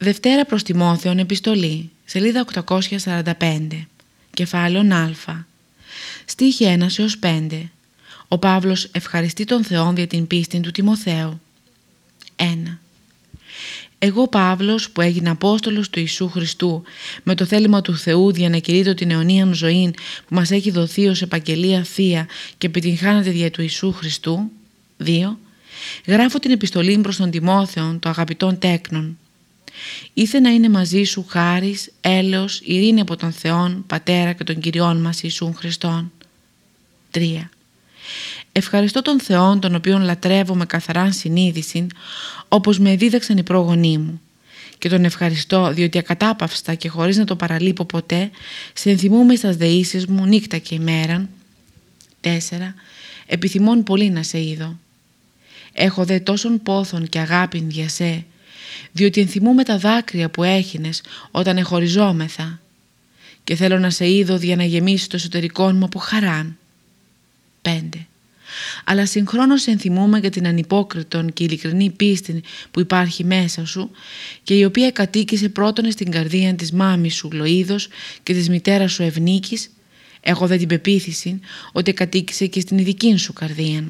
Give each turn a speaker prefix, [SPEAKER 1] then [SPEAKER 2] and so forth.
[SPEAKER 1] Δευτέρα προς Τιμόθεον επιστολή, σελίδα 845, κεφάλαιον Α, στίχη 1 έως 5. Ο Παύλος ευχαριστεί τον Θεόν για την πίστη του Τιμοθέου. 1. Εγώ Παύλος που έγινα Απόστολος του Ιησού Χριστού με το θέλημα του Θεού για να κηρύττω την αιωνίαν ζωή που μας έχει δοθεί ως επαγγελία Θεία και επιτυγχάνεται δια του Ιησού Χριστού. 2. Γράφω την επιστολή προς τον Τιμόθεον, το αγαπητόν τέκνον. Ήθε να είναι μαζί σου χάρις, έλεος, ειρήνη από τον Θεόν, Πατέρα και τον Κυριόν μας Ιησούν Χριστόν. 3. Ευχαριστώ τον Θεόν τον οποίον λατρεύω με καθαράν συνείδηση όπως με δίδαξαν οι πρόγονοί μου και τον ευχαριστώ διότι ακατάπαυστα και χωρίς να το παραλείπω ποτέ σε ενθυμούμε στα δεήσεις μου νύχτα και ημέραν. 4. Επιθυμών πολύ να σε είδω. Έχω δε τόσον πόθον και αγάπην για σε διότι ενθυμούμε τα δάκρυα που έχινες όταν εχωριζόμεθα και θέλω να σε είδω για να γεμίσει το εσωτερικό μου από χαράν. 5. Αλλά συγχρόνως ενθυμούμε για την ανυπόκριτον και ειλικρινή πίστη που υπάρχει μέσα σου και η οποία κατοίκησε πρώτον στην καρδία της μάμης σου Λοίδος και της μητέρας σου Ευνίκης έχω δε την πεποίθηση ότι κατοίκησε και στην ειδική σου καρδία.